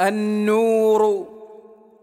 النور